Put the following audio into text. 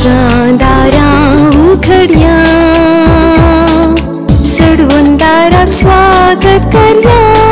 दिसां दारां उघडया चडवून दाराक स्वागत करया।